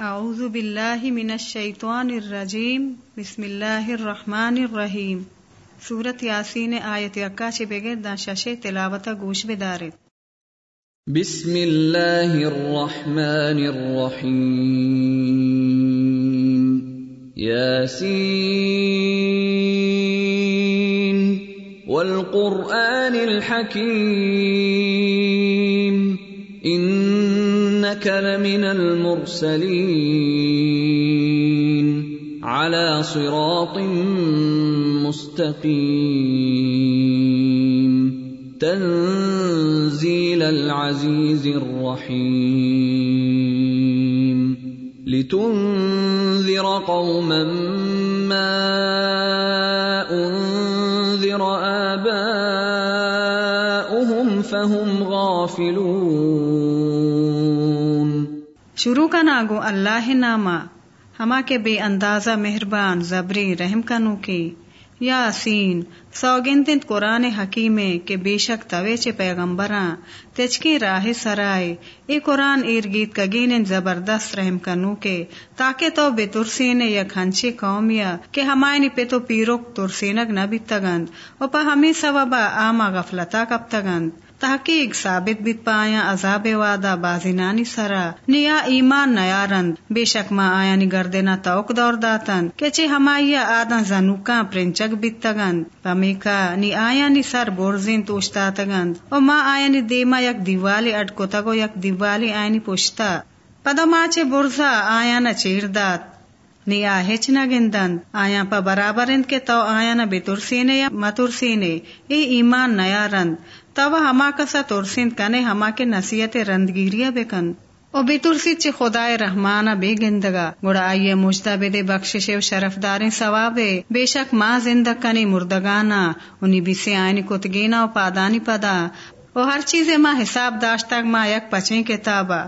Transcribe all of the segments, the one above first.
أعوذ بالله من الشيطان الرجيم. بسم الله الرحمن الرحيم. سورة ياسين آية يكاش بغير داشاشي تلاوة گوش بدارت بسم الله الرحمن الرحيم. ياسين. والقرآن الحكيم. انك لمن المرسلين على صراط مستقيم. تنزيل العزيز الرحيم. لتنذر قوما ما أنذر آباؤهم فهم غافلون. شروع کا ناگو اللہ نامہ، ہما کے بے اندازہ مہربان زبری رحم کنو کی یا سین سوگند قرآن حکیم کے بے شک توے چے پیغمبراں، تچکی راہ سرائے، اے قرآن ارگیت کگین زبردست رحم کنو کے، تاکہ تو بے ترسین یا کھنچے قومیا کہ ہمائنی پہ تو پیروک ترسینک نہ بھی تگند او ہمیں سوابا آما غفلتا کب تگند تحقیق ثابت بیت پایا عذاب وادا بازینانی سرا۔ نیا ایمان نیارند بے شک ما آیا نی گردنا توک دور داتن۔ کچے ہمائی آدن زنوکا پرنچک بیت تگند پمیکا نی آیا نی سر بورزین توشتا تگند او ما آیا نی دیما یک دیوالی اٹکو تگو یک دیوالی آیا پوشتا پدا ما چے برزا آیا نا چیر دات۔ نی آہچ نہ گندند آیا پا برابر اند کے تو آیا نہ بے ترسینے یا مترسینے اے ایمان نیا رند تب ہما کسا ترسند کنے ہما کے نصیحت رندگیریا بکن او بے ترسید چی خدای رحمانا بے گندگا گوڑا آئیے مجدہ بے دے بخشش و شرف داریں ثوابے بے شک ماں زندگ کنی مردگانا انہی بھی سے آئینی کتگینا و پادانی پدا او ہر چیز ماں حساب داشتاک ماں یک پچیں کتابا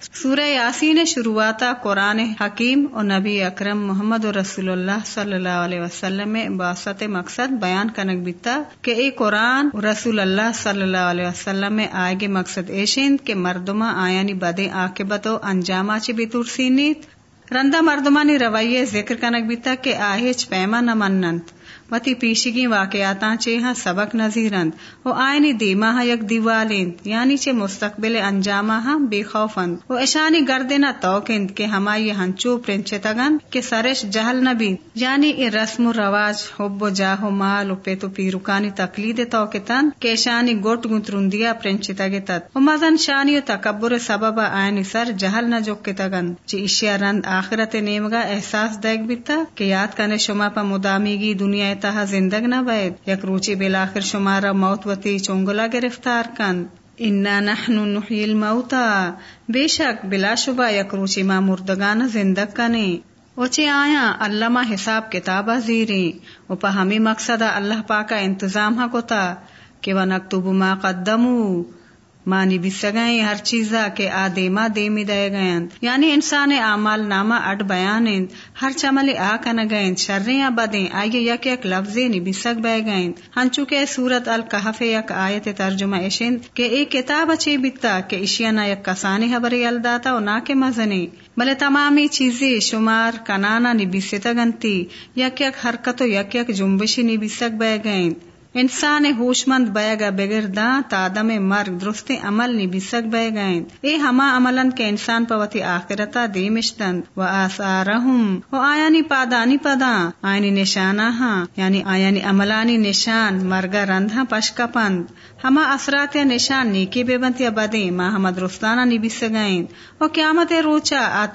سورہ یاسین شروعاتا قرآن حکیم اور نبی اکرم محمد رسول اللہ صلی اللہ علیہ وسلم میں باسط مقصد بیان کنک بیتا کہ اے قرآن رسول اللہ صلی اللہ علیہ وسلم میں آئے گے مقصد ایشند کے مردما آیانی بدے آکبت و انجامہ چی بیتور سینیت رندہ مردمانی رویے ذکر کنک بیتا کہ آہیچ پیما نہ مننت۔ وتی پیشگی واقعات چیہاں سبق نظیرند و آئینی دیما ہاں یک دیوالند یعنی چے مستقبل انجامہ ہاں بے خوفند و اشانی گردنا توکند کہ ہمائی ہنچو پرنچے تگن کہ سرش جہل نبی یعنی ای رسم و رواج، حب و جاہ و مال و پیتو پیروکانی تقلید توکتن کہ اشانی گوٹ گنترندیا پرنچے تگتت و مزن شانی و تکبر سبب آئینی سر جہل نہ جوک تگن چی اشیا رند آخرت نیمگا احساس دیکھ بیتا کہ یاد کنے شما پا مدامیگی دنیا تہا زندگ نہ بید یک روچی بلاخر شمارا موت وتی چونگلا گرفتار کند انا نحن نحیی الموتا۔ بے شک بلا شبہ یک روچی ما مردگان زندگ کنے اوچے آیا اللہ ما حساب کتابا زیری۔ او پا ہمیں مقصد اللہ پاکا انتظام ہا کوتا کہ وہ نکتب ما قدمو۔ مانی بھی سگائیں، ہر چیزا کے آ دیما دیمی دے گئیں یعنی انسان اعمال نامہ اٹ بیان ہر چمل آ کن گئیں، شریں بدیں آئیے یک یک لفظ نی بھی سگ بہ گئیں۔ ہنچو کے سورت القحف یک آیت ترجمہ اشند کہ ایک کتاب اچھی بیتا کہ اشیا نہ یک کسانی خبری الداتا و نہ کے مزنی بلے تمامی چیزیں شمار کنانا نبی ستگنتی۔ یک یک حرکت و یک یک جنبشی نبی سگ بہ گئیں۔ انسان ہوش مند بے گا بغیر دا تادم مرگ درست عمل نی بسک بے گئیں اے ہما عملن کے انسان پوتی آخرتا دی مشتن و آثارہم۔ و آیانی پادانی پدا۔ آئینی نشانہ ہاں یعنی آیانی عملانی نشان۔ مرگا رندھا پشکا پند۔ ہما اثرات یا نشان نیکی بے بنت یا بدیں ماں ہما درستانہ نی بسگائیں و قیامت روچا آ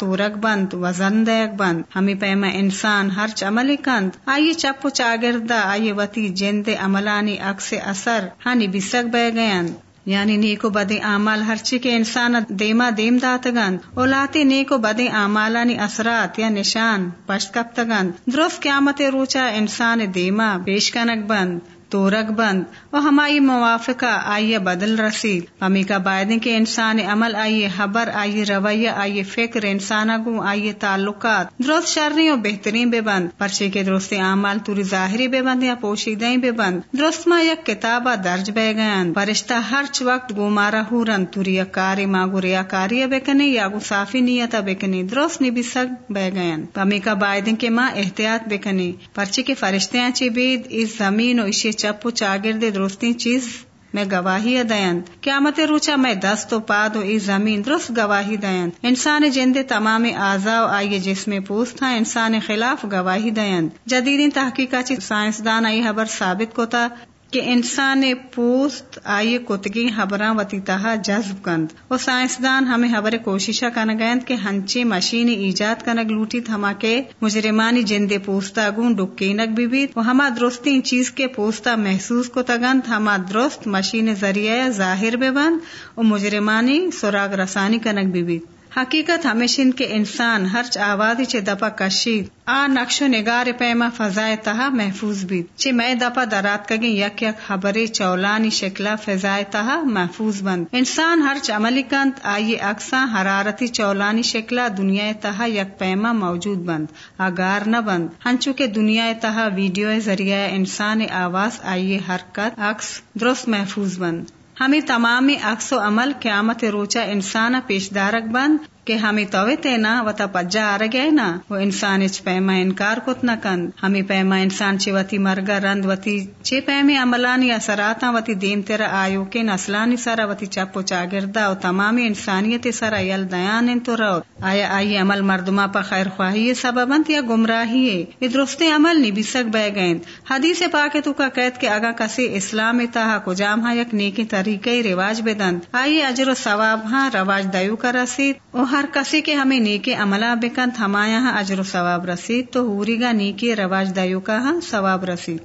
بند و زندیک بند۔ ہمیں پیما انسان ہر چملی کند۔ آئیے چپ و چاگردہ، آئیے وتی جند عملانی اکس اثر۔ ہنی بسک بے گئن یعنی نیکو بدے اعمال ہرچی کے انسان دیما دیم داتگند اولاتی نیکو بدے اعمالانی اثرات یا نشان پشت کپتگند درست قیامت روچا انسان دیما پیش کنک بند۔ تو رگ بند۔ و ہمائی موافقہ، آئیے بدل رسید پمی کا بائدیں کے انسان عمل، آئیے حبر آئیے رویہ، آئیے فکر، انسان گو آئیے تعلقات۔ درست شرری و بہترین بے بند۔ پرچے کے درست اعمال توری ظاہری بے بند یا پوشیدہ بے بند۔ درست ما یک کتابہ درج بے گئن۔ فرشتہ ہر وقت گو مارا ہورن۔ توری کاری ماگو ریا کاری بکنی یا گو صافی نیتا بکنی درست نبی سگ بے گئن۔ پمی کا بائدیں کے ماں احتیاط بکنی پرچے کے فرشتے چی بید، اس زمین و اشی چپ و چاگرد درستی چیز میں گواہی دیند قیامت روچا میں دست و پاد و ای زمین درست گواہی دین انسان جند تمام اعضاء و آئیے جسم پوست تھا، انسان خلاف گواہی دیند جدید تحقیقات سائنسدان آئی خبر ثابت کو تھا کہ انسان پوست آئی کتگی خبراں وتی تہا جذب کند۔ وہ سائنسدان ہمیں خبر کوششہ کنگند کہ ہنچے مشین ایجاد کنگ لوٹی ہما کے مجرمانی جندے پوستا گون ڈکینک بھی بیت وہ ہما درستی چیز کے پوستا محسوس کو تگند ہما درست مشین ذریعہ ظاہر بے بند۔ اور مجرمانی سراغ رسانی کنک بھی بیت حقیقت ہمیشن کے انسان ہرچ آوازی چے دپا کشید آ نقش و نگار پیما فضائے تہا محفوظ بھی چے میں دپا درات کگیں یک یک خبر چولانی شکلا فضائے تہا محفوظ بند۔ انسان ہرچ عملی کنت آئیے اکثا حرارتی چولانی شکلا دنیا تہا یک پیما موجود بند۔ آگار نہ بند۔ ہنچو کے دنیا تہا ویڈیو ذریعہ انسان آواز آئیے حرکت، عکس، درست محفوظ بند۔ ہمیں تمامی عکس و عمل قیامت روچا انسان پیش دارک بند کہ ہمیں توے تینا و پجا آر گئے نا۔ وہ انسان اچ پیما انکار کت نہ کند۔ ہمیں پیما انسان چی وتی مرگا رند وتی چے پیمی عملانی اثراتا وتی دیم تیرا آیو کے نسلانی سرا وتی چپ و چاگردا و تمامی انسانیت سرا یل دیان انتو رو آیا، آئی عمل مردما پا خیر خواہی سببنت یا گمراہی ہے۔ درست عمل نی سک بہ گئیں حدیث پاک تو کا قید کے اگا کسی اسلام تہا کو جام ہا یک نیکی طریقے رواج بدند۔ آئیے اجر و ثواب ہاں رواج دیو کا رسید۔ او ہر کسی کے ہمیں نیکی عملہ بکن ہمایا اجر و ثواب رسید تو ہوری گا نیکی رواج دائیو کا ہاں ثواب رسید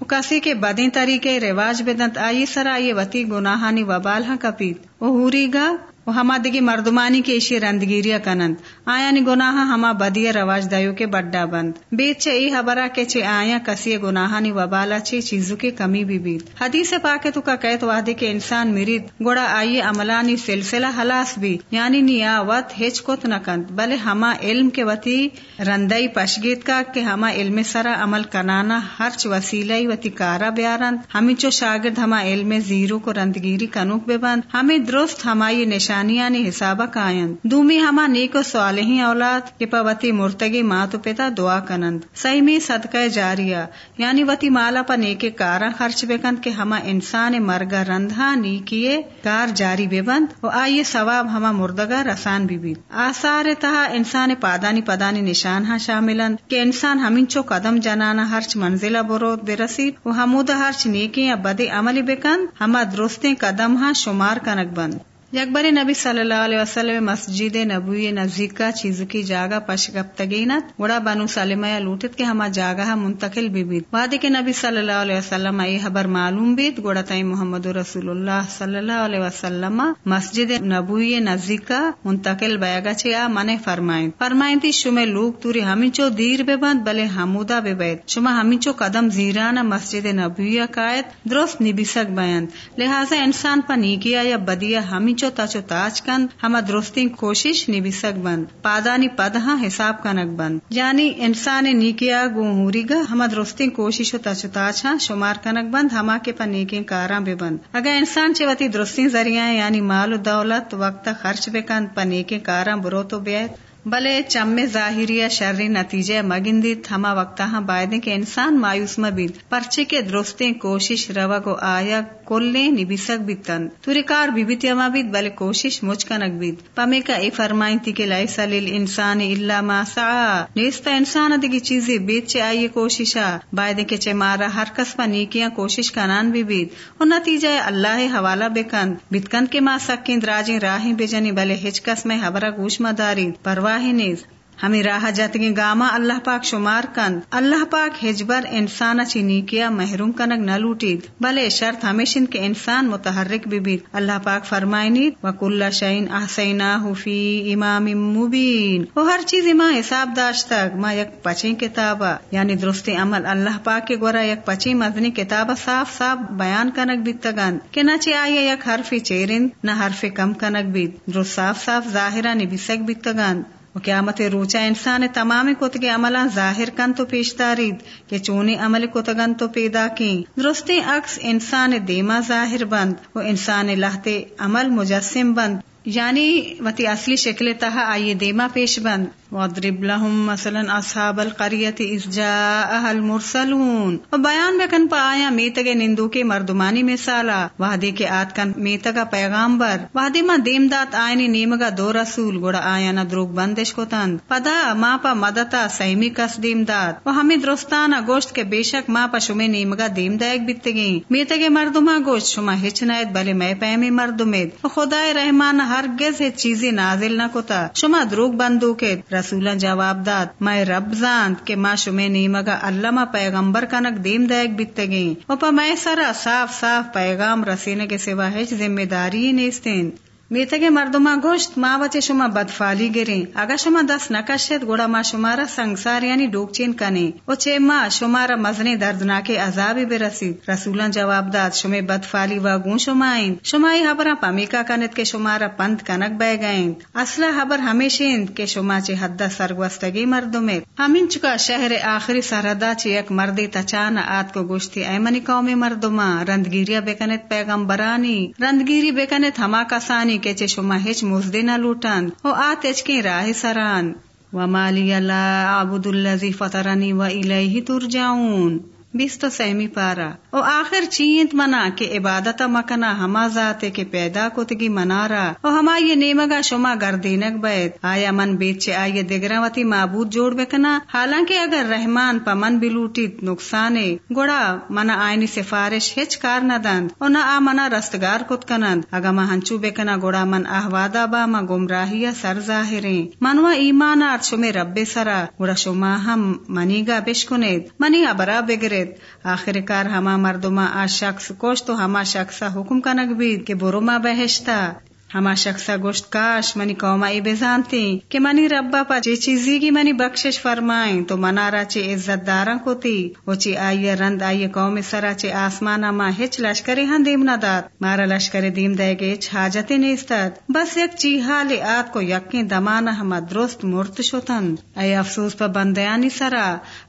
وہ کسی کے بدیں طریقے رواج بدنت آئی سرا یہ وتی گناہانی وبال ہاں کپیت وہ ہوری گا وہ ہما دگی مردمانی کے اشی رندگیریا کنند آیا نی گناہ ہما بدیا رواج دیو کے بڈا بند۔ بیت چے ای حبرہ کے چے آیا کسی گناہ نی وبالا چے چیزوں کے کمی بھی بیت حدیث پاکے تو کا قید وعدے کے انسان مرید۔ گوڑا آئیے عملانی سلسلہ حلاس بھی۔ یعنی نی وط ہچ کت نکند بلے ہما علم کے وتی رندئی پشگیت کا کہ ہما علم سرا عمل کنانا ہرچ وسیلہ وتی کارا بیارند ہمیں چو شاگرد ہما علم زیرو کو رندگیری کنوک بے بند ہمیں درست ہمائی نشان نشانیاں حسابہ کائن۔ دومی ہما نیک و صالحی اولاد کہ پوتی مرتگی ماں تو پتا دعا کنند۔ صحیح میں صدقہ جاریا یعنی وتی مالا پا نیک کارا خرچ بکند کہ ہما انسان مرگا رندھا نیکیے کار جاری بے بند و آئیے ثواب ہما مردگا رسان بھی بھی آثار تہا انسان پادانی پدانی نشان ہاں شاملند۔ کہ انسان ہمینچو قدم جنانا ہرچ منزلہ برود برسید۔ و حمود ہرچ نیکی یا بدے عملی بکند۔ ہما درستیں قدم ہاں شمار کنک بند۔ یکبر نبی صلی اللہ علیہ وسلم مسجد نبوی نزدیک کا چیز کی جاگا پشگپتگینت گڑا بنو سالمہ لوٹت کے ہما جاگا منتقل بھی بیت۔ وعدے کے نبی صلی اللہ علیہ وسلم ای خبر معلوم بیت گڑا تئی محمد رسول اللہ صلی اللہ علیہ وسلم مسجد نبوی نزدیک کا منتقل بیگا چیا من فرمائیں فرمائیں تی شمہ لوگ توری ہمچو دیر بے بند بلے حمودا بے بیت۔ شما ہمچو قدم زیرانا مسجد نبوی قائد درست نبیسک بیند لہذا انسان پا نیکیا یا بدیا ہمیں چو چو تاچ کند ہما درستی کوشش نبی سک بند، پادانی پدہا حساب کنک بند۔ یعنی انسان نیکیا گوہوری گا ہما درستی کوشش و تاچ ہاں شمار کنک بند، ہما کے پا نیکی کاراں بے بند۔ اگر انسان چوتی درستی ذریعہ یعنی مال و دولت، وقت خرچ بے کند پا نیکی کاراں برو تو بیت بلے چم ظاہری شرری نتیجے مگندی تھما وقت ہاں بائدے کے انسان مایوس مبید پرچے کے درستیں کوشش روا کو آیا کلے نبیسک بیتن توری کار بیبیتی اما بید بلے کوشش مجھ کنک بید پمے کا ای فرمائیں تھی کہ لائسا انسان اللہ ما سعا نیستا انسان دگی چیزیں بیت چے آئیے کوششا بائدے کے چے مارا ہر کس پا نیکیاں کوشش کنان بھی بید و نتیجہ اللہ حوالہ بکن بیتکن کے ما سکین دراجیں راہیں بجنی بلے ہچ کس میں حبرہ گوش مداری پرواہ نیز ہمیں راہ جتگی گاما اللہ پاک شمار کند۔ اللہ پاک ہجبر انسان چینی کیا محروم کنگ نہ لوٹید۔ بلے شرط ہمیشن کے انسان متحرک بھی اللہ پاک فرمائنی وکل شعین احسینا فی امام مبین وہ ہر چیز ماں حساب داشت ماں یک پچی کتاب یعنی درست عمل اللہ پاک کے گورا یک پچی مدنی کتاب صاف صاف بیان کنک بیتگان کہ نہ چی آئیے یک حرف چیرن نہ حرف کم کنک بیت درست صاف صاف ظاہرہ نبیسک بیتگان و قیامت روچا انسان تمام کتگ عملہ ظاہر کن تو پیش دارید کہ چونی عمل کتگن تو پیدا کی درستی عکس انسان دیما ظاہر بند و انسان لہتے عمل مجسم بند۔ یعنی وتی اصلی شکل تہا آئیے دیما پیش بند۔ وَضْرِبْ لَهُمْ مثلا اصحاب القریت اذ جاءها المرسلون. بیان بکن پا آیا میتگے نندو کے مردمانی مثالا وحدی کے آت کن میتگا پیغامبر وحدی ما دیم دات آئینی نیمگا دو رسول گوڑا آیا نا دروگ بندش کو تند. پدا ما پا مدتا سیمی کس دیم دات و ہمیں درستانا گوشت کے بے شک ما پا شمی نیمگا دیم دائک بیتگی میتگے مردما گوشت، شما ہچ نائد بلے میں پیمی مردمید. و خدای رحمان ہرگز ہے چیزی نازل نہ کتا. شما دروگ بندو کے رسولا جواب داد میں رب زاند کہ ما شمے نیمگا اللہ ما پیغمبر کنک دیم دائک بیتگی و پا میں سارا صاف صاف پیغام رسینے کے سوا ہیچ ذمہ داری نیستین۔ میتگے مردما گوشت ما بچے شما بدفالی گریں اگا شما دست نکشت گوڑا ما شمارا سنگسار یعنی ڈوکچین کنے او چے ما شمارا مزنی دردناک عذابی برسید رسولان جواب داد شما بدفالی و گون شما این شما ای حبرا پمیکا کنت کے شمارا پند کنک بے گئیں اصلا حبر ہمیشہ کہ شما چے حد سرگوستگی مردمے ہمین چکا شہر آخری سرحدہ چے یک مردی تچانا آت کو گوشتی ایمنی قومی مردما رندگیریا بکنت پیغمبرانی رندگیری بکنت ہما کسانی کہ چے شما ہچ مزدے نہ لوٹان او آت کے راہ سران وما لی اللہ عبد اللذی فطرنی و الیہ ترجعون بیس تو سہمی پارا۔ او آخر چینت منا کہ عبادت مکنا ہما ذات کے پیدا کتگی منارا او ہما یہ نیمگا شما گردینک بیت۔ آیا من بیت چے آئیے دگراوتی معبود جوڑ بکنا حالانکہ اگر رحمان پا من بلوٹی نقصانے گوڑا منا آئینی سفارش ہچ کار نہ دند او نہ آ منا رستگار کت کنند اگا ما ہنچو بکنا گوڑا من احوادا با ما گمراہی سر ظاہریں۔ منوا ایمان آرت شمی رب سرا۔ گوڑا شما ہم منی گا بشکنید منی ابرا بگرے۔ بگرید آخر کار ہما مردما آ شخص کوش تو ہما شخص حکم کنک بید کہ برما بہشتا. ہما شخصا گوشت کاش، منی قوما ای بزانتی کہ منی ربا پا چی چیزی کی منی بخشش فرمائیں، تو منارا چی عزت دارن کو تی او چی آئی رند آئی قوم سرا چی آسمانا ما ہچ لشکری ہن دیم نہ داد۔ مارا لشکر دیم دے گے حاجت نیستد بس یک چی حال آت کو یقین دمانا ہما درست مرت شتن اے افسوس پا بندیانی سرا،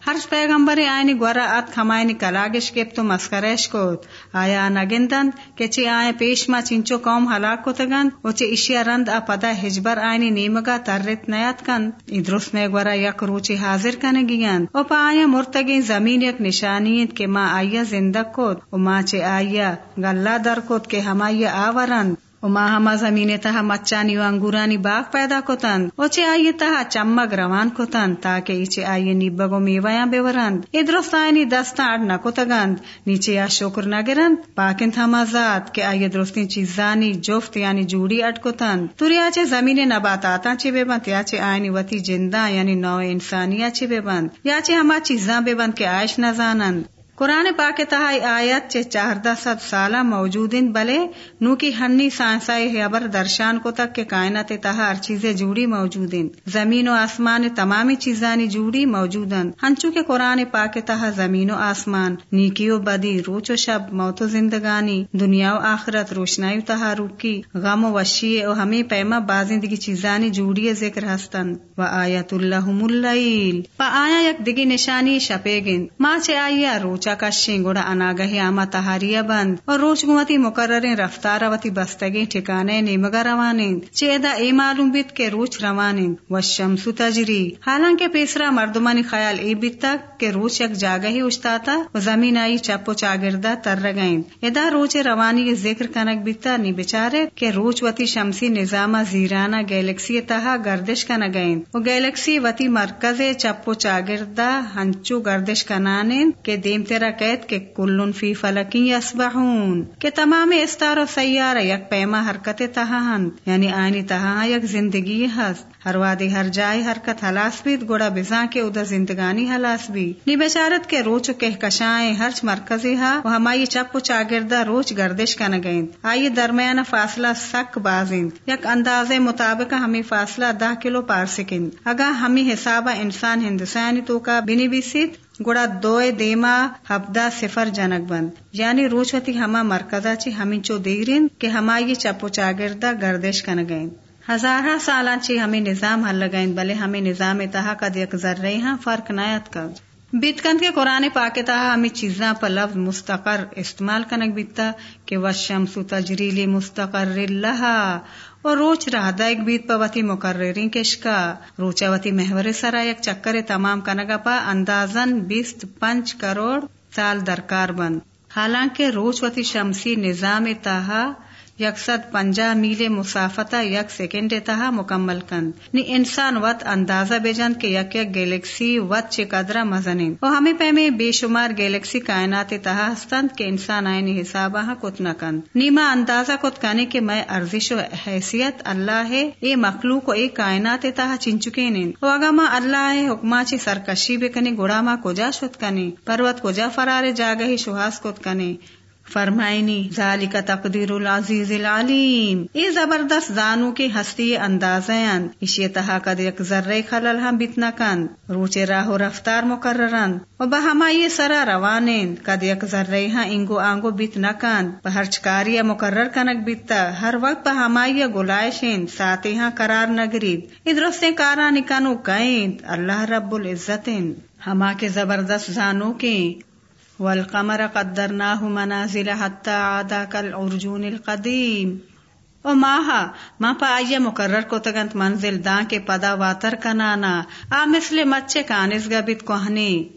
ہر پیغمبر آئینی گورا آت کھمائنی کلاگش کیپ تو مسکرش کوت آیا نگندن، کہ چی آئے پیش ما چنچو قوم ہلاک کو تگن چے اشیا رند ا پدا ہجبر آئینی نیمگا ترت نیات کن۔ ادرس میں گورا یک روچی حاضر کن گیان او پا آیا مرتگی زمین یک نشانیت کہ ما آیا زندہ کود۔ او ما چے آیا گلہ در کود کہ ہم آورند۔ ما ہما زمین تہا مچانی و انگورانی باغ پیدا کتند اوچے آئیے تہا چمگ روان کتند تاکہ ایچے آئیے نیبگو میویاں بیورند ادرست آئینی دستا اڑ نہ کتگند نیچے یا شکر نہ گرند پاکن ہما ذات کہ آئیے درستی چیزانی جفت یعنی جوڑی اٹ کتند توری آچے زمین نباتاتا چے بے بند یا چے آئینی وتی جندہ یعنی نو انسانیہ چے بے بند یا چے ہما چیزاں بے بند کے عائش نہ زانند قرآن پاک تہائی آیت چے چاردہ ست سالہ موجود بلے، نو کی ہنی سائنسائی حبر درشان کو تک کے کائنات تہا ہر چیزیں جوڑی موجود زمین و آسمان تمامی چیزانی جوڑی موجود ہنچو کے قرآن پاک تہا زمین و آسمان، نیکی و بدی، روچ و شب، موت و زندگانی، دنیا و آخرت، روشنائی تہا روکی، غم و وشی و ہمیں پیما بازندگی چیزانی جوڑی ذکر ہستن۔ و آیت اللہ اللیل۔ پا آیا یک دگی نشانی شپے گن ماں چے آئیا روچ کشیں گوڑا اناگہ آما تہاریا بند اور روچ گمتی مقرر رفتار وتی بستگی ٹھکانے نیمگا روانین چیدا اے معلوم بیت کے روچ روانین و شمس تجری۔ حالانکہ پیسرا مردمانی خیال اے بیت تک کہ روچ یک جاگہ ہی اشتاتا و زمین آئی چپ و چاگردہ تر رگائیں ادا روچ روانی ذکر کنک بیتا نی بچارے کہ روچ وتی شمسی نظام زیرانا گیلیکسی تہا گردش کنگائیں و گیلیکسی وتی مرکز چپ و چاگردہ ہنچو گردش کنانین کہ دیم ظاہرہ قید کے کلن فی فلکی اسبحون کہ تمام استار و سیار یک پیما حرکت تہاہن یعنی آئینی تہا یک زندگی ہست۔ ہر وادی، ہر جائے حرکت حلاس بھی گوڑا بزاں کے ادھر زندگانی حلاس بھی نی بچارت کے روچ کہ کشائیں ہرچ مرکزی ہا، وہ ہمائی چپ و چاگردہ روچ گردش کا نگئیں آئی درمیان فاصلہ سک بازیں یک انداز مطابق ہمیں فاصلہ دہ کلو پار سکیں اگا ہمیں حساب انسان ہندوستانی تو کا بنی بھی گڑا دوئے دیما ہبدا صفر جنک بند۔ یعنی روچوتی ہما مرکزہ چی ہمیں چو دیگرین کہ ہمائی چپ و چاگردہ گردش کا نگئیں ہزارہ سالہ چی ہمیں نظام حل لگائیں بلے ہمیں نظام تہا کا دیکھ ذرے ہاں فرق نیت کا۔ بیتکند کے قرآن پاک تہا ہمیں چیزاں پر لفظ مستقر استعمال کنک بیتا کہ وشمس تجریلی مستقر لہا اور روچ رہا دا ایک بیت پا وتی مقررین کشکا روچا وتی محور سرا یک چکر تمام کنگا پا اندازن بیست پنچ کروڑ سال درکار بند۔ حالانکہ روچ وتی شمسی نظام تہا یکسد پنجا میل مسافتا یک سیکنڈ تہا مکمل کند۔ نی انسان وط اندازہ بیجند کہ یک یک گیلیکسی وط چے قدرہ مزنین۔ و ہمیں پیمے بے شمار گیلیکسی کائنات تہا ہستند کہ انسان آئینی حسابہ کت نہ کند۔ نیما اندازہ کت کنے کہ میں ارزش و حیثیت اللہ ہے اے مخلوق و اے کائنات تہا چن نین و اگا ما اللہ ہے حکما چی سرکشی بے کنی گڑا ما کجا شد کنی؟ پروت کجا فرار جاگہی شہاس کت کنے فرمائنی، ذالک تقدیر العزیز العلیم۔ ای زبردست زانو کی ہستی اندازیاں اشی تہا کد یک ذرے خلل ہم بتنا کن۔ روچے راہ و رفتار مقررن۔ و بہمائی سرا روانین کد یک ذرے ہاں انگو آنگو بیت نکن ہر چکاری مقرر کنک بیتا ہر وقت بہمائی گلائشین ساتھی ہاں قرار نگرید ادرستے کارا نکنو کائیں اللہ رب العزتین۔ ہما کے زبردست زانو کے والقمر قدرناه منازل حتى عاد كالعرجون القديم. او ماہا ما پا آئیے مقرر کو تگنت منزل دان کے پدا واتر کنانا، آ مثل مچے کانس گبت کوہنی.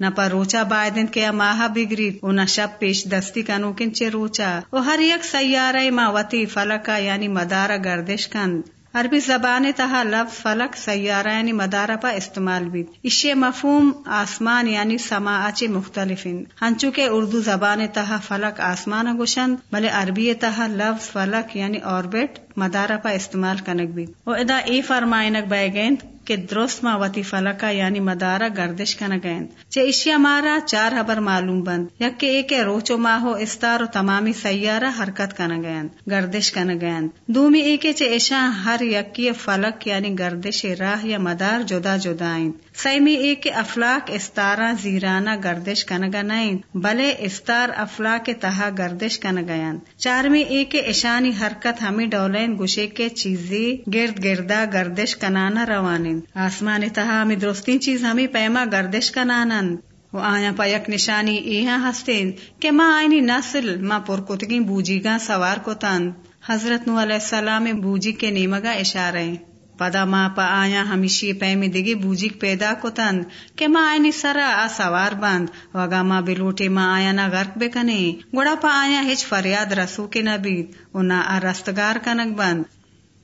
نہ پا روچا بائدن کے ماہا بگری او نہ شب پیش دستی کنو کنچے روچا. او ہر یک سیارہ ما وتی فلکا یعنی مدارا گردش کند. عربی زبان تہا لفظ فلک سیارہ یعنی مدارہ پا استعمال بھی اشے مفہوم آسمان یعنی سما اچے مختلف ہنچو کے اردو زبان تہا فلک آسمان گوشند، بلے عربی تہا لفظ فلک یعنی اوربٹ مدارہ پا استعمال کنک بھی او ادا ای فرمائنک بے گیند کہ درست ما وتی فلکا یعنی مدارا گردش کن گیند۔ چے اشیا مارا چار حبر معلوم بند یک کہ ایک روچو ماہو استار و تمامی سیارہ حرکت کنک گیند، گردش کن گیند۔ دومی ایک چے اشا ہر یکی فلک یعنی گردش راہ یا مدار جدا جدا آئیں سیمی ایک افلاق استارا زیرانہ گردش کنگا نائن بلے استار افلاق تہا گردش کن کنگیاں۔ چارمی ایک اشانی حرکت ہمیں ڈولین گشے کے چیزی گرد گردا گردش کنانا روانن آسمان تہا ہمیں درستین چیز ہمیں پیما گردش کنانن وہ آیا پا یک نشانی ایہاں ہستین کہ ماں آئینی نسل ماں پرکتگی بوجی گا سوار کو تن حضرت نو علیہ السلام بوجی کے نیمگا اشارے پدا ماں پا آیا ہمیشی پیمی دگی بوجیک پیدا کتند کہ ماں آئینی سرا آ سوار بند وگا ماں بلوٹی ماں آیا نا غرق بکنے گوڑا پا آیا ہچ فریاد رسو کے نبید و نا آ رستگار کنک بند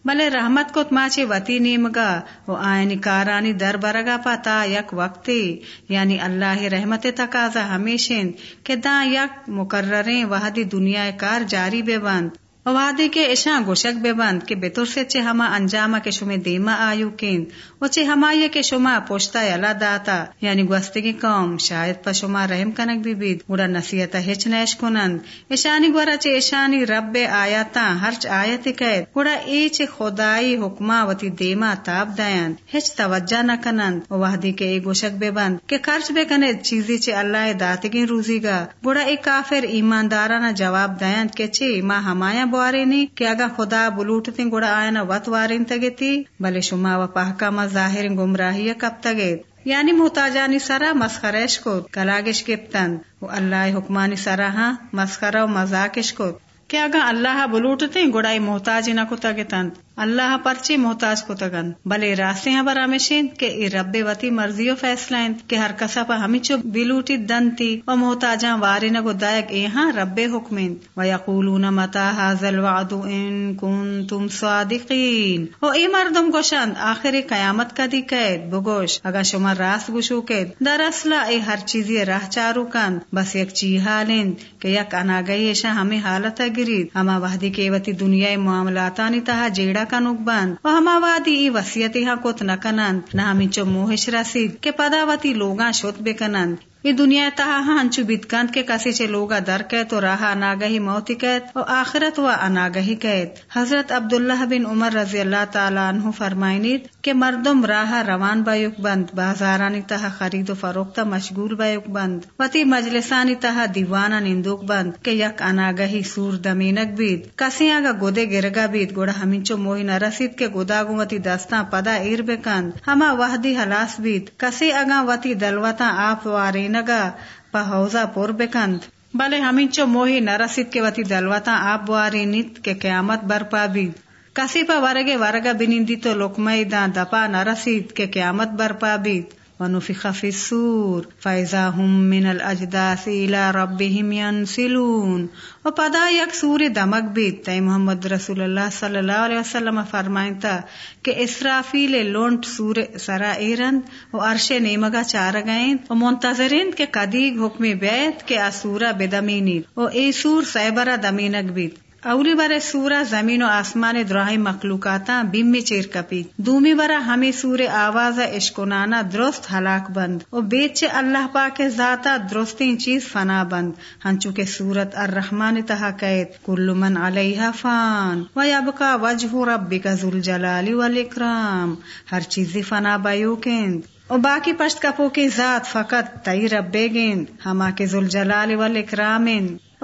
بلے رحمت کت ماچے وتی نیمگا و آئینی کارانی در برگا پا تا یک وقتی یعنی اللہ رحمت تقاضا ہمیشن کہ دا یک مقرریں وحدی دنیا کار جاری بے بند وادی کے اشاں گوشک بے بند کے بطور سے چے ہما انجامہ کے شمے دیما آیو کین و چے ہما یہ کے شما پوشتا یلا داتا یعنی گوستگی قوم شاید پا شما رحم کنک بھی بید گوڑا نصیحت ہچ نیش کنند اشانی گورا چے اشانی رب آیاتا ہرچ آیت قید گوڑا ای چے خدائی حکما وتی دیما تاب دایند ہچ توجہ نہ کنند و وحدی کے ای گوشک بے بند کہ خرچ بے کنے چیزی چے اللہ داتگی روزی گا گوڑا ای کافر ایماندارانہ جواب دایند کہ چے ما ہمایا بوارینی کہ اگا خدا بلوٹتیں گوڑا آئنا وط وارین تگیتی بلے شما و پہکا ظاہر گمراہی کب تگیت یعنی محتاجانی سرا مسخرش کو کلاگش کپتن و اللہ حکمانی سرا ہاں مسخرہ و مزاقش کو کہ اگا اللہ بلوٹتے گوڑائی محتاجی نہ کو تگتن اللہ پرچی محتاج کو تگن۔ بلے راستے ہیں برامشین کہ ای رب وتی مرضی و فیصلہ کہ ہر کسا پا ہمی چو بلوٹی دنتی و محتاجاں واری نگو دائک ایہاں رب حکمین۔ و یقولون متا حاضل وعدو ان کنتم صادقین۔ و ای مردم گوشند آخر قیامت کا دی قید بگوش۔ اگا شما راست گوشو کید در اصلا ای ہر چیزی راہ چارو کند بس یک چی حالند کہ یک اناگئی شاہ ہمیں حالتا گرید۔ ہما وحدی کے وتی دنیا معاملاتانی تہا جیڑا کنوک بند و ہما وادی ای وسیعتی ہاں کت نکنند نہ ہمیں چو موہش رسید کہ پداوتی لوگاں شد بکنند یہ دنیا تہا ہنچو بیتکند کے کسی چے لوگا در کے تو راہ اناگہی موتی قید و آخرت و اناگہی قید حضرت عبداللہ بن عمر رضی اللہ تعالیٰ عنہ فرمائنید کہ مردم راہ روان بایوک بند، بازارانی تہا خرید و فروختا مشغول بایوک بند، وتی مجلسانی تہا دیوانا نندوک بند کہ یک اناگہی سور دمینک بید۔ کسی آگا گودے گرگا بید، گوڑا ہمینچو موہی نرسید کے گودا گو وتی دستان پدا ایر بکند۔ ہما وحدی حلاس بید۔ کسی اگا وتی دلوتا آپ وارین نگا پا حوزہ پور بکند بلے ہمینچو موہی نرسید کے وتی دلوتا آپ بواری نیت کے قیامت برپا بید کسی پا ورگے ورگا بنیندی تو لکمئی دان دپا نرسید کے قیامت برپا بید ونفخ في السور، فإذا هم من الأجداث إلى ربهم ينسلون. و پدا یک سور دمک بیت تی محمد رسول اللہ صلی اللہ علیہ وسلم فرمائن تا کہ اسرافیل لونٹ سور سرا ایرند و عرش نیمگا چار گئیں و منتظرین کے قدیگ حکم بیت کے اسورا بدمینید و ای سور سیبرا دمینک بیت اولی برے سورا زمین و آسمان دراہی مخلوقاتا بیم میں چیر کپی۔ دومی برا ہمیں سور آواز اشکنانا درست ہلاک بند۔ و بیچ اللہ پاک ذاتا درستین چیز فنا بند۔ ہنچو کے سورت الرحمن تہا قید۔ کل من علیہ فان۔ و یبقا وجہ ربک ذو الجلال والاکرام۔ ہر چیز فنا بیو کند۔ و باقی پشت کپو کی ذات فقط تئی رب گیند۔ ہما کے ذو الجلال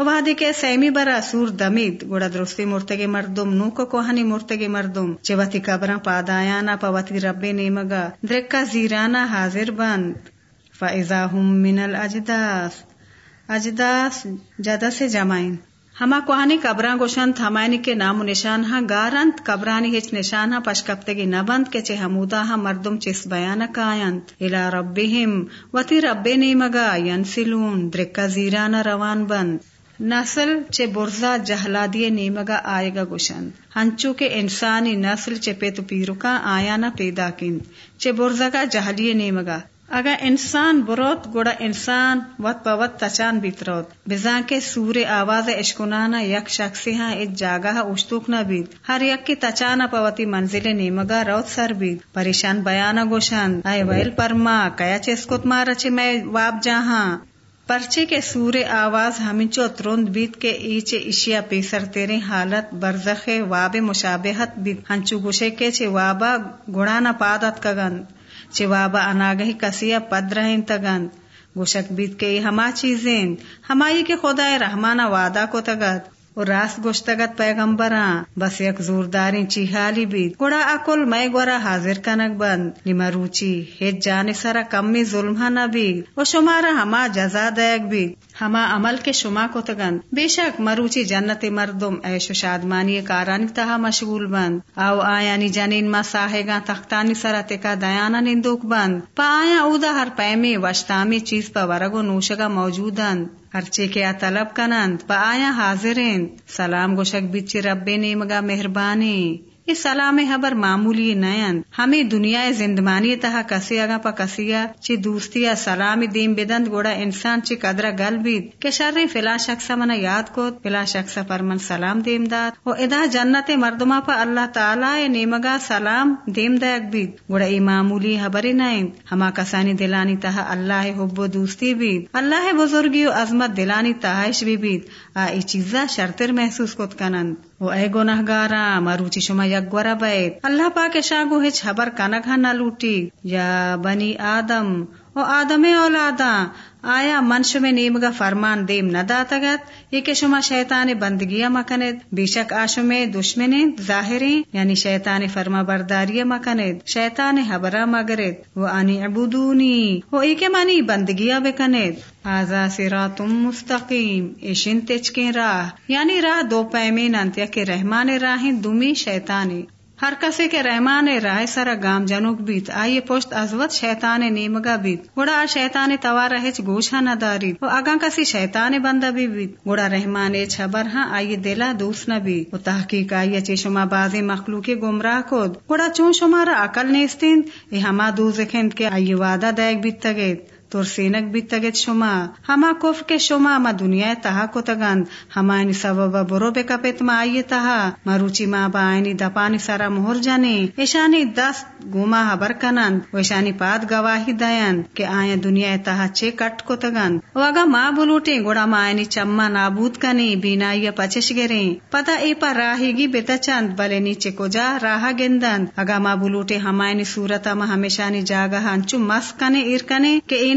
وادی کے سیمی برا سور دمید گوڑا درستی مرتگی مردم نو کو کوہنی مرتگی مردم چوتی قبرا پادایانا پوتی رب نیمگا درکا زیرانا حاضر بند فائزا ہم من الاجداس اجداس جدا سے جمائن ہما کوہانی قبراں گوشنت ہمائنی کے نام و نشان ہاں گارنت قبرانی ہچ نشان ہاں پشکپتگی نبند کے چے ہمودا ہاں مردم چس بیانک آینت الى ربهم وتی رب نیمگا ینسلون درکا زیرانا روان بند نسل چے برزا جہلادی نیمگا آئے گا گوشن۔ ہنچو کے انسانی نسل چے پیتو پیرو کا آیا نہ پیدا کن۔ چے برزا کا جہلی نیمگا۔ اگر انسان بروت، گوڑا انسان وط پوت تچان بیتروت بزان کے سور آواز اشکنانا یک شخصی ہاں اج جاگا اشتوک نہ بید ہر یک کی تچانا پوتی منزل نیمگا روت سر بید پریشان بیانا گوشن۔ اے ویل پرما کیا چسکت مارا چے میں واب جہاں پرچے کے سور آواز ہمچو ترند بیت کے ایچے اشیا پیسر تیرے حالت برزخ واب مشابہت بیت۔ ہنچو گوشے کے چے وابا گڑانا پادت کگند۔ چے وابا اناگہی کسیا پد رہن تگند۔ گوشک بیت کے ہما چیزیں ہمائی کے خدا رحمانہ وعدہ کو تگت اور راست گوشتگت پیغمبراں، بس یک زورداری چیحالی بیت گوڑا اکل میں گورا حاضر کنک بند. نما روچی ہیچ جانے سرا کمی ظلم نہ بیت و شمارا ہما جزا دیگ بیت ہما عمل کے شما کو تگن بے شک مروچی جنت مردم ایش و شادمانی کارانی تہا مشغول بند. او آیانی جنین ما ساہے گا تختانی سرا تکا دیانا نندوک بند. پا آیا اودا ہر پیمی وشتامی چیز پا ورگو نوشگا موجودند. ہرچے کیا طلب کنند با آیا حاضرین سلام گوشک بچی رب نیمگا مہربانی۔ یہ سلام حبر معمولی نین۔ ہمیں دنیا زندمانی تہا کسی اگا پا کسیا چی دوستیا سلام دیم بدند گوڑا انسان چی قدرہ گل بید۔ کہ شر فلا شخص منا یاد کو فلا شخص پر من سلام دیم داد۔ و ادا جنت مردما پا اللہ تعالی نیمگا سلام دیم دائک بید۔ گوڑا ای معمولی حبر نین۔ ہما کسانی دلانی تہا اللہ حب و دوستی بید۔ اللہ بزرگی و عظمت دلانی تہائش بھی بید۔ آ ای چیزا شرطر محسوس کت کنند۔ و اے گناہ گارا مروچی شما یک گورا بیت اللہ پاک شاگو ہچ حبر کانا کھانا لوٹی یا بنی آدم و آدم اولادا آیا منش میں نیمگا فرمان دیم نہ داتگت، یہ کہ شما شیطان بندگیا مکنید بیشک آشو میں دشمن ظاہری یعنی شیطان فرما برداری مکنید شیطان حبرا مگرد و انی عبودونی، و ای کے مانی بندگیا بکنید آزا سراتم مستقیم ایشن تچکیں راہ یعنی راہ دو پیمین انتیا کے رحمان راہیں، دومی شیطانی۔ ہر کسی کے رحمان رائے سرا گام جنوک بیت۔ آئیے پوشت ازوت شیطان نیمگا بیت۔ گوڑا شیطان توار رہچ گوشا نہ داری وہ اگاں کسی شیطان بندہ بھی بیت۔ گوڑا رحمان چھبر ہاں آئیے دلا دوس نہ بیت۔ وہ تحقیق آئیے چی شما بازی مخلوقی گمراہ کود۔ گوڑا چون شمارا عقل نیستین یہ ہما دوز کے آئیے وعدہ دیکھ بیت تگیت ترسینک بھی تگت شما. ہما کف کے شما ما دنیا تہا کو تگند ہمانی سبب برو بے کپت ما آئیے تہا. مروچی ما با آئینی دپانی سارا مہر جانے ایشانی دست گوما حبر کنند و پاد گواہی دین کہ آئیں دنیا تہا چے کٹ کو تگند و اگا ما بلوٹے گوڑا ما آئینی چما نابود کنی. بینائی پچش گریں. پتا ای پر راہی گی بیتا چند بلے نیچے کو جا راہ گندند اگا ما بلوٹے ہمائنی صورتا ما ہمیشانی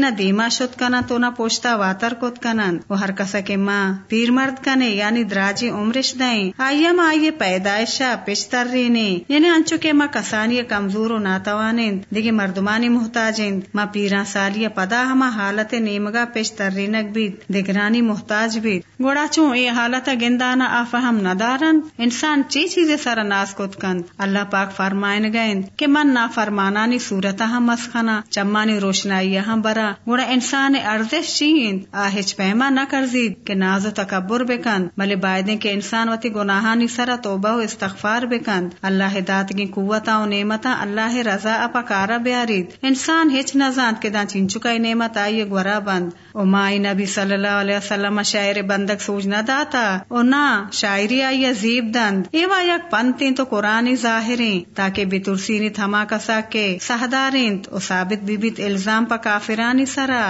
جاگہ دیما شد کنا تو نہ پوچھتا واتر کت کنن وہ ہر کسا کے ماں پیر مرد کنے یعنی دراجی عمرش دائیں آئیے ماں آئیے پیدائشا پشتر رینے یعنی انچو کے ماں کسانی کمزور و ناتوانند دیگے مردمانی محتاجند ماں پیران سالی پدا ہما حالت نیمگا پشتر رینک بیت دگرانی محتاج بیت گوڑا چون یہ حالت گندانا آفہم ندارن انسان چی چیزیں سارا ناس کت کند اللہ پاک فرمائن گئند کہ من نا فرمانانی صورتا ہم مسخنا چمانی روشنائی ہم برا گوڑا انسان ارزش چین آہچ پیما نہ کرزید کہ ناز و تکبر بکند۔ بلے بائدیں کہ انسان وتی گناہانی سرا توبہ و استغفار بکند۔ اللہ دات کی قوتا و نعمتا اللہ رضا اپا کارا بیارید۔ انسان ہچ نہ زانت کہ دان چین چکا نعمت آئی گورا بند۔ او مائی نبی صلی اللہ علیہ وسلم شاعر بندک سوج نہ داتا۔ او نہ شاعری آئی زیب دند۔ ایوا یک پنتیں تو قرآن ظاہریں۔ تاکہ بترسینی تھما کسا کے سہداریں۔ او ثابت بیبیت الزام پا کافرانی سرا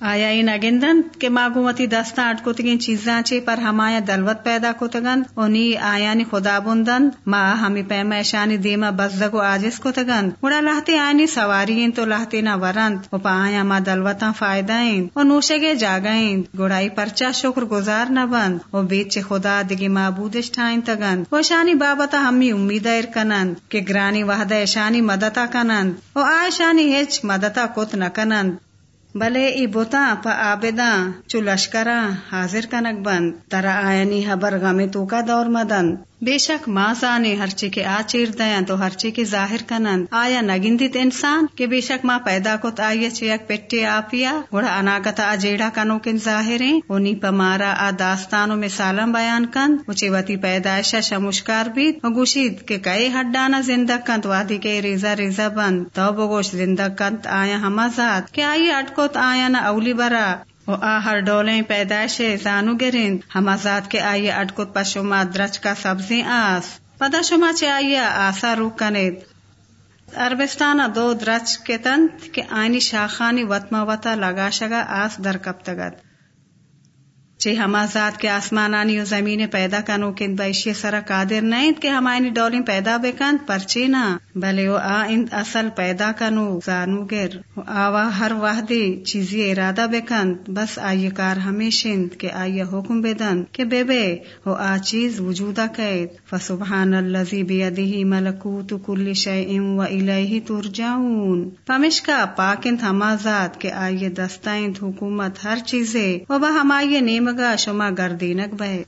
آیا این اگندن کہ ماگومتی دستا اٹکوتگین چیزاں چی پر ہمایا دلوت پیدا کتگن اونی آیانی خدا بندن ما ہمی پیما شانی دیما بزدگ و آجز کتگن گوڑا لہتی آئینی سواری تو لہتی نہ ورند و پا آیا ما دلوتاں فائدہ و نوشگے جاگائیں گوڑائی پرچا شکر گزار نہ بند و بیچ خدا دگی معبودش ٹھائن تگن و شانی بابتا ہمی امید ایر کنند کہ گرانی وحدہ شانی مدتا کنند و آئے شانی ہچ مدتا کت نہ کنند بلے ای بوتا پا آبدا چو لشکرا حاضر کنک بند، ترا آئینی حبر غمی تو کا دور مدن۔ بے شک ماں زانے ہر چی کے آ چیر دیا تو ہر چی کے ظاہر کنند آیا نگندت انسان کہ بے شک ماں پیدا کت آئیے چیک پیٹے آپیا گوڑا اناگتا اجیڑا کنو کن ظاہریں اونی پا مارا آ داستانو میں سالم بیان کند اچے وتی پیدائشا شمشکار بیت و گوشید کہ کئے ہڈانا زندہ کند وادی کے ریزا ریزا بند۔ تو بگوش زندہ کند آیا ہما ذات کہ آئیے اٹکوت آیا نہ اولی برا۔ و آہر ڈولیں پیدائش زانو گرند ہما ذات کے آئیے اٹکت پشما درج کا سبزی آس۔ پدا شما چے آئیے آسا رو کنید۔ عربستانہ دو درچ کے تنت کہ آئینی شاخانی وطما وطا لگا شگا آس در کپ تگد چے ہما ذات کے آسمانانی و زمین پیدا کنو کن بیشی سرا قادر نہیں کہ ہمائنی ڈولیں پیدا بکند پرچے نہ۔ بلے وہ آ اند اصل پیدا کنو زانو گر آوا ہر وحدی چیزی ارادہ بکند بس آئی کار ہمیشند کہ آئی حکم بدن۔ کہ بے بے ہو آ چیز وجودہ قید۔ فسبحان اللذی بیدہی ملکوت کل شیئن و الیہ ترجعون۔ پمشکا پاکند ہما ذات کہ آئی دستائند حکومت ہر چیزے۔ و با ہمائی نیم مگا شما گردینک بھائے